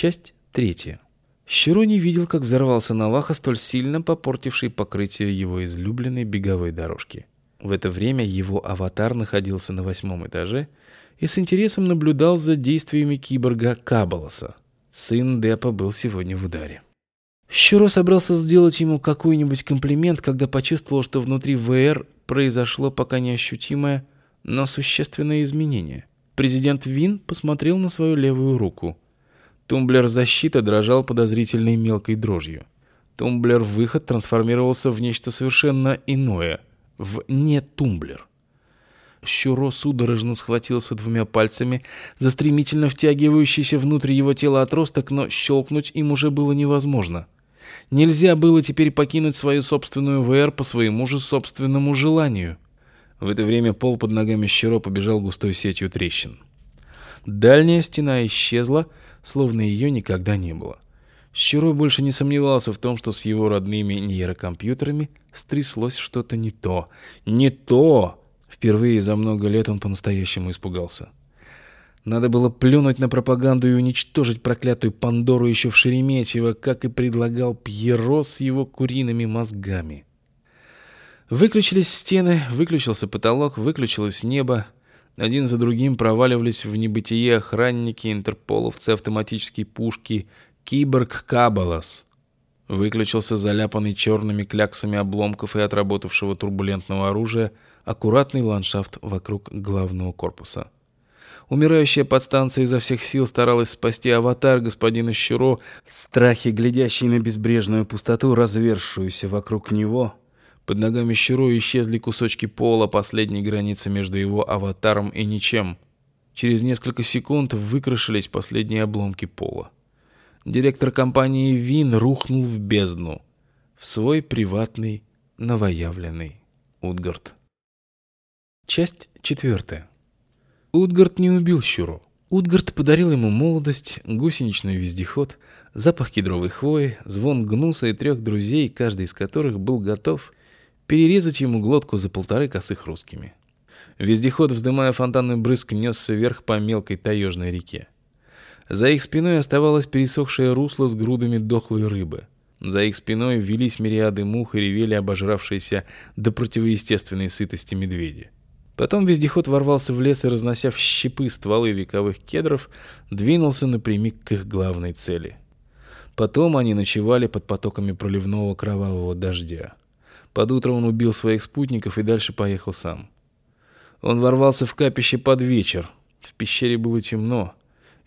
Часть третья. Щиро не видел, как взорвался Наваха, столь сильно попортивший покрытие его излюбленной беговой дорожки. В это время его аватар находился на восьмом этаже и с интересом наблюдал за действиями киборга Кабалоса. Сын Депа был сегодня в ударе. Щуро собрался сделать ему какой-нибудь комплимент, когда почувствовал, что внутри ВР произошло пока неощутимое, но существенное изменение. Президент Вин посмотрел на свою левую руку. Тумблер защиты дрожал подозрительной мелкой дрожью. Тумблер выход трансформировался в нечто совершенно иное, в не тумблер. Щуро судорожно схватился двумя пальцами за стремительно втягивающийся внутрь его тела отросток, но щелкнуть им уже было невозможно. Нельзя было теперь покинуть свою собственную ВР по своему же собственному желанию. В это время пол под ногами Щуро побежал густой сетью трещин. Дальняя стена исчезла, словно ее никогда не было. Щуро больше не сомневался в том, что с его родными нейрокомпьютерами стряслось что-то не то. Не то! Впервые за много лет он по-настоящему испугался. Надо было плюнуть на пропаганду и уничтожить проклятую Пандору еще в Шереметьево, как и предлагал Пьеро с его куриными мозгами. Выключились стены, выключился потолок, выключилось небо. Один за другим проваливались в небытие охранники, интерполовцы, автоматические пушки, киборг Кабалас. Выключился заляпанный черными кляксами обломков и отработавшего турбулентного оружия аккуратный ландшафт вокруг главного корпуса. Умирающая подстанция изо всех сил старалась спасти аватар господина Щуро, в страхе глядящий на безбрежную пустоту, развершуюся вокруг него. Под ногами Щуро исчезли кусочки пола, последней границы между его аватаром и ничем. Через несколько секунд выкрашились последние обломки пола. Директор компании Вин рухнул в бездну, в свой приватный новоявленный Утгард. Часть четвертая. Утгард не убил Щуро. Утгард подарил ему молодость, гусеничный вездеход, запах кедровой хвои, звон гнуса и трех друзей, каждый из которых был готов перерезать ему глотку за полторы косых русскими. Вездеход, вздымая фонтанный брызг, несся вверх по мелкой таежной реке. За их спиной оставалось пересохшее русло с грудами дохлой рыбы. За их спиной велись мириады мух и ревели обожравшиеся до противоестественной сытости медведи. Потом вездеход ворвался в лес и, разнося в щепы стволы вековых кедров, двинулся напрямик к их главной цели. Потом они ночевали под потоками проливного кровавого дождя. Под утро он убил своих спутников и дальше поехал сам. Он ворвался в капище под вечер. В пещере было темно.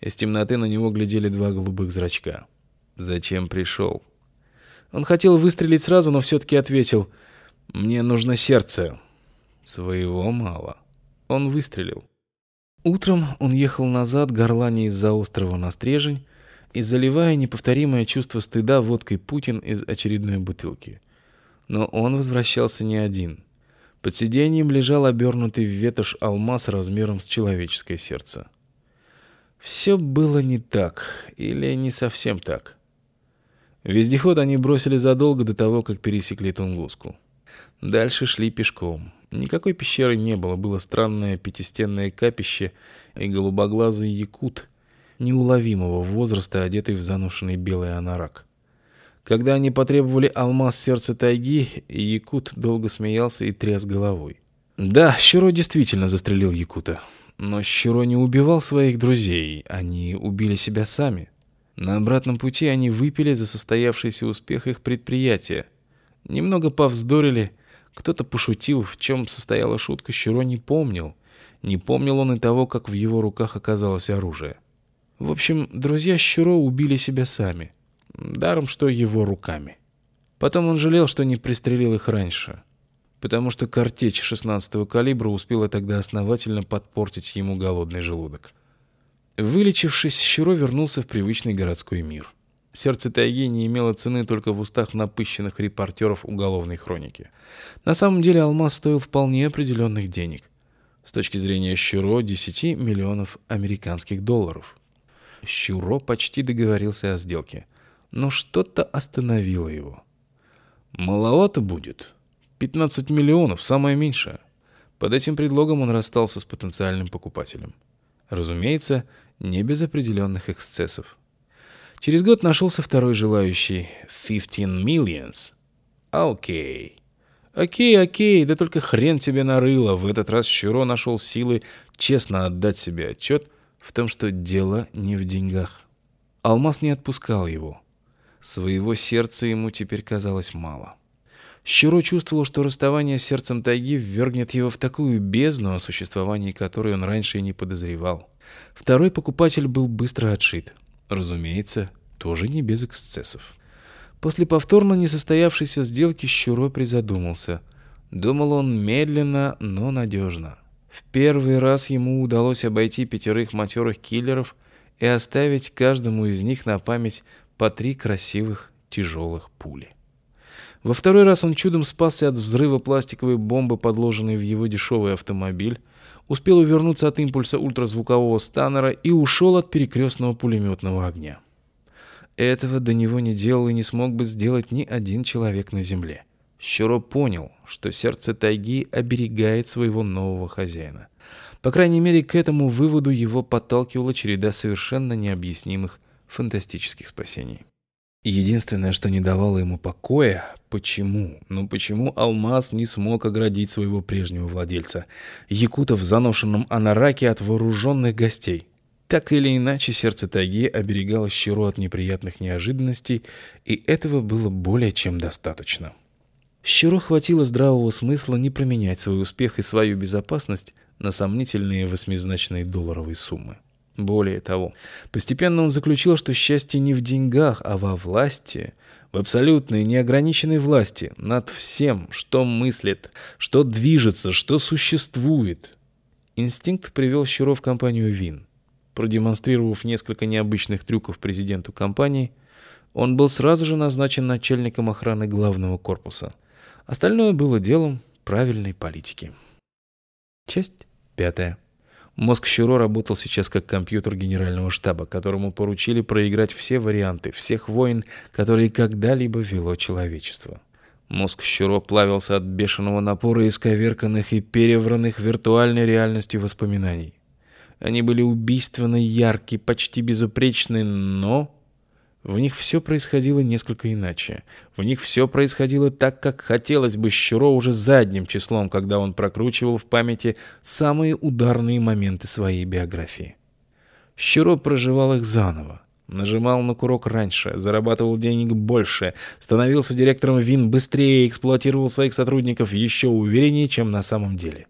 Из темноты на него глядели два голубых зрачка. Зачем пришел? Он хотел выстрелить сразу, но все-таки ответил, «Мне нужно сердце». Своего мало. Он выстрелил. Утром он ехал назад, горланя из-за острова на стрежень и заливая неповторимое чувство стыда водкой Путин из очередной бутылки. Но он возвращался не один. Под сиденьем лежал обернутый в ветошь алмаз размером с человеческое сердце. Все было не так, или не совсем так. Вездеход они бросили задолго до того, как пересекли Тунгуску. Дальше шли пешком. Никакой пещеры не было, было странное пятистенное капище и голубоглазый якут неуловимого возраста, одетый в заношенный белый анорак. Когда они потребовали алмаз сердца тайги, якут долго смеялся и тряс головой. Да, Щуро действительно застрелил якута. Но Щуро не убивал своих друзей, они убили себя сами. На обратном пути они выпили за состоявшийся успех их предприятия. Немного повздорили, кто-то пошутил, в чем состояла шутка, Щуро не помнил. Не помнил он и того, как в его руках оказалось оружие. В общем, друзья Щуро убили себя сами. Даром, что его руками. Потом он жалел, что не пристрелил их раньше. Потому что картечь 16-го калибра успела тогда основательно подпортить ему голодный желудок. Вылечившись, Щуро вернулся в привычный городской мир. Сердце тайги не имело цены только в устах напыщенных репортеров уголовной хроники. На самом деле алмаз стоил вполне определенных денег. С точки зрения Щуро, 10 миллионов американских долларов. Щуро почти договорился о сделке, но что-то остановило его. «Маловато будет. 15 миллионов, самое меньшее». Под этим предлогом он расстался с потенциальным покупателем. Разумеется, не без определенных эксцессов. Через год нашелся второй желающий. Fifteen millions. Окей. Окей, окей, да только хрен тебе нарыло. В этот раз Щуро нашел силы честно отдать себе отчет в том, что дело не в деньгах. Алмаз не отпускал его. Своего сердца ему теперь казалось мало. Щуро чувствовал, что расставание с сердцем тайги ввергнет его в такую бездну, о существовании которой он раньше и не подозревал. Второй покупатель был быстро отшит. Разумеется, тоже не без эксцессов. После повторно несостоявшейся сделки Щуро призадумался. Думал он медленно, но надежно. В первый раз ему удалось обойти пятерых матерых киллеров и оставить каждому из них на память по три красивых тяжелых пули. Во второй раз он чудом спасся от взрыва пластиковой бомбы, подложенной в его дешевый автомобиль, успел увернуться от импульса ультразвукового станнера и ушел от перекрестного пулеметного огня. Этого до него не делал и не смог бы сделать ни один человек на земле. Щуро понял, что сердце тайги оберегает своего нового хозяина. По крайней мере, к этому выводу его подталкивала череда совершенно необъяснимых фантастических спасений. Единственное, что не давало ему покоя, почему, ну почему Алмаз не смог оградить своего прежнего владельца, якута в заношенном анараке от вооруженных гостей. Так или иначе, сердце тайги оберегало Щиру от неприятных неожиданностей, и этого было более чем достаточно. Щиро хватило здравого смысла не променять свой успех и свою безопасность на сомнительные восьмизначные долларовые суммы. Более того, постепенно он заключил, что счастье не в деньгах, а во власти, в абсолютной неограниченной власти над всем, что мыслит, что движется, что существует. Инстинкт привел Щуро в компанию ВИН. Продемонстрировав несколько необычных трюков президенту компании, он был сразу же назначен начальником охраны главного корпуса. Остальное было делом правильной политики. Часть пятая. Мозг Щуро работал сейчас как компьютер генерального штаба, которому поручили проиграть все варианты всех войн, которые когда-либо вело человечество. Мозг Щуро плавился от бешеного напора исковерканных и перевранных виртуальной реальностью воспоминаний. Они были убийственно яркие, почти безупречны, но в них все происходило несколько иначе. В них все происходило так, как хотелось бы Щуро уже задним числом, когда он прокручивал в памяти самые ударные моменты своей биографии. Щуро проживал их заново. Нажимал на курок раньше, зарабатывал денег больше, становился директором ВИН быстрее эксплуатировал своих сотрудников еще увереннее, чем на самом деле.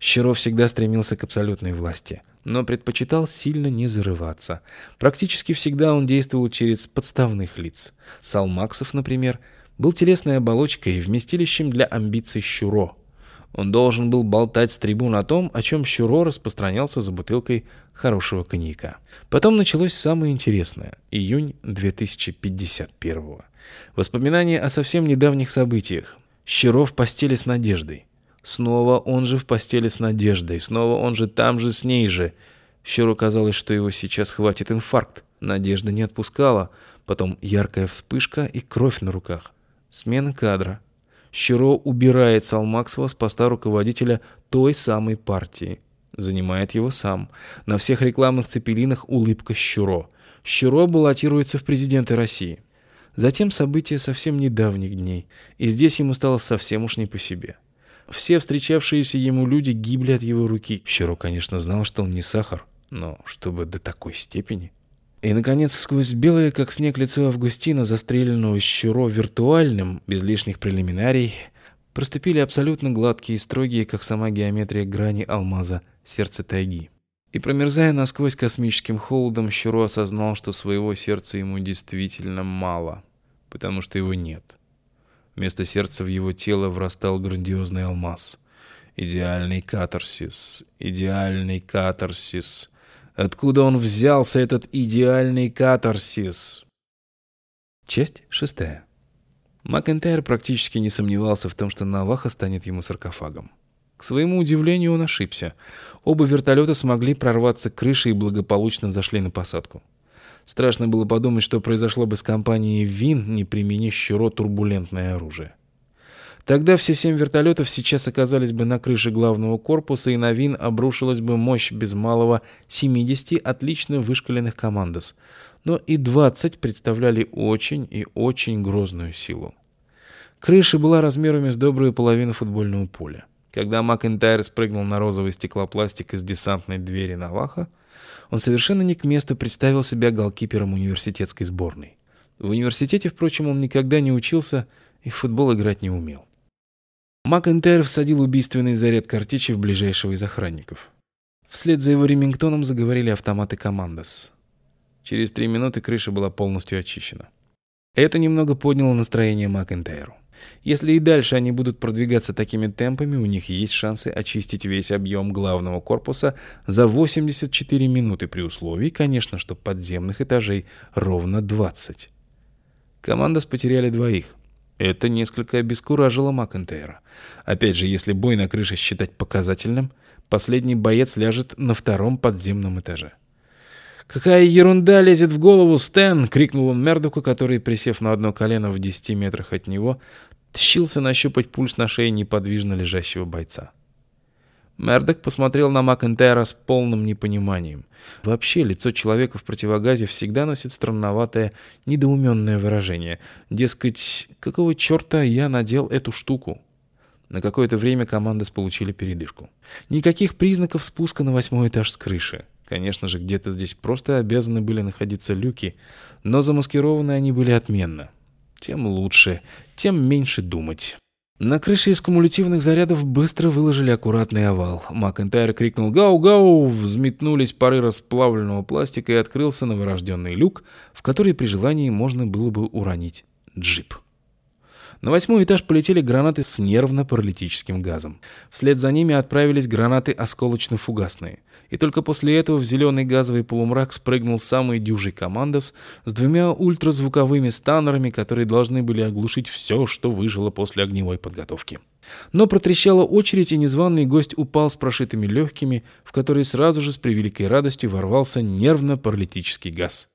Щуров всегда стремился к абсолютной власти но предпочитал сильно не зарываться. Практически всегда он действовал через подставных лиц. Салмаксов, например, был телесной оболочкой и вместилищем для амбиций Щуро. Он должен был болтать с трибун о том, о чем Щуро распространялся за бутылкой хорошего коньяка. Потом началось самое интересное – июнь 2051 -го. Воспоминания о совсем недавних событиях. Щуро в постели с Надеждой. Снова он же в постели с Надеждой, снова он же там же с ней же. Щеру казалось, что его сейчас хватит инфаркт. Надежда не отпускала. Потом яркая вспышка и кровь на руках. Смена кадра. Щуро убирает Салмаксова с поста руководителя той самой партии. Занимает его сам. На всех рекламных цепелинах улыбка Щуро. Щуро баллотируется в президенты России. Затем события совсем недавних дней, и здесь ему стало совсем уж не по себе. Все встречавшиеся ему люди гибли от его руки. Щуро, конечно, знал, что он не сахар, но чтобы до такой степени. И, наконец, сквозь белое, как снег, лицо Августина, застреленного Щуро виртуальным, без лишних прелиминарий, проступили абсолютно гладкие и строгие, как сама геометрия грани алмаза, сердце тайги. И промерзая насквозь космическим холодом, Щуро осознал, что своего сердца ему действительно мало, потому что его нет. Вместо сердца в его тело врастал грандиозный алмаз. Идеальный катарсис, идеальный катарсис. Откуда он взялся, этот идеальный катарсис? Часть шестая. Макентайр практически не сомневался в том, что Наваха станет ему саркофагом. К своему удивлению он ошибся. Оба вертолета смогли прорваться к крыше и благополучно зашли на посадку. Страшно было подумать, что произошло бы с компанией ВИН, не применив щуро турбулентное оружие. Тогда все семь вертолетов сейчас оказались бы на крыше главного корпуса, и на Вин обрушилась бы мощь без малого 70 отлично вышкаленных командос. Но и 20 представляли очень и очень грозную силу. Крыша была размерами с добрую половину футбольного поля. Когда Макентайр спрыгнул на розовый стеклопластик из десантной двери Наваха, он совершенно не к месту представил себя голкипером университетской сборной. В университете, впрочем, он никогда не учился и в футбол играть не умел. Макентайр всадил убийственный заряд картечи в ближайшего из охранников. Вслед за его ремингтоном заговорили автоматы «Командос». Через три минуты крыша была полностью очищена. Это немного подняло настроение Макентайру. Если и дальше они будут продвигаться такими темпами, у них есть шансы очистить весь объем главного корпуса за 84 минуты при условии, конечно, что подземных этажей ровно 20. Команда потеряли двоих. Это несколько обескуражило Макентейра. Опять же, если бой на крыше считать показательным, последний боец ляжет на втором подземном этаже. «Какая ерунда лезет в голову, Стэн!» — крикнул он Мердуку, который, присев на одно колено в десяти метрах от него, тщился нащупать пульс на шее неподвижно лежащего бойца. Мердок посмотрел на Макентайра с полным непониманием. Вообще, лицо человека в противогазе всегда носит странноватое, недоуменное выражение. Дескать, какого черта я надел эту штуку? На какое-то время команды получили передышку. Никаких признаков спуска на восьмой этаж с крыши. Конечно же, где-то здесь просто обязаны были находиться люки, но замаскированы они были отменно. Тем лучше, тем меньше думать. На крыше из кумулятивных зарядов быстро выложили аккуратный овал. Макентайр крикнул «Гау-гау!», взметнулись пары расплавленного пластика и открылся новорожденный люк, в который при желании можно было бы уронить джип. На восьмой этаж полетели гранаты с нервно-паралитическим газом. Вслед за ними отправились гранаты осколочно-фугасные. И только после этого в зеленый газовый полумрак спрыгнул самый дюжий командос с двумя ультразвуковыми станерами, которые должны были оглушить все, что выжило после огневой подготовки. Но протрещала очередь, и незваный гость упал с прошитыми легкими, в которые сразу же с превеликой радостью ворвался нервно-паралитический газ.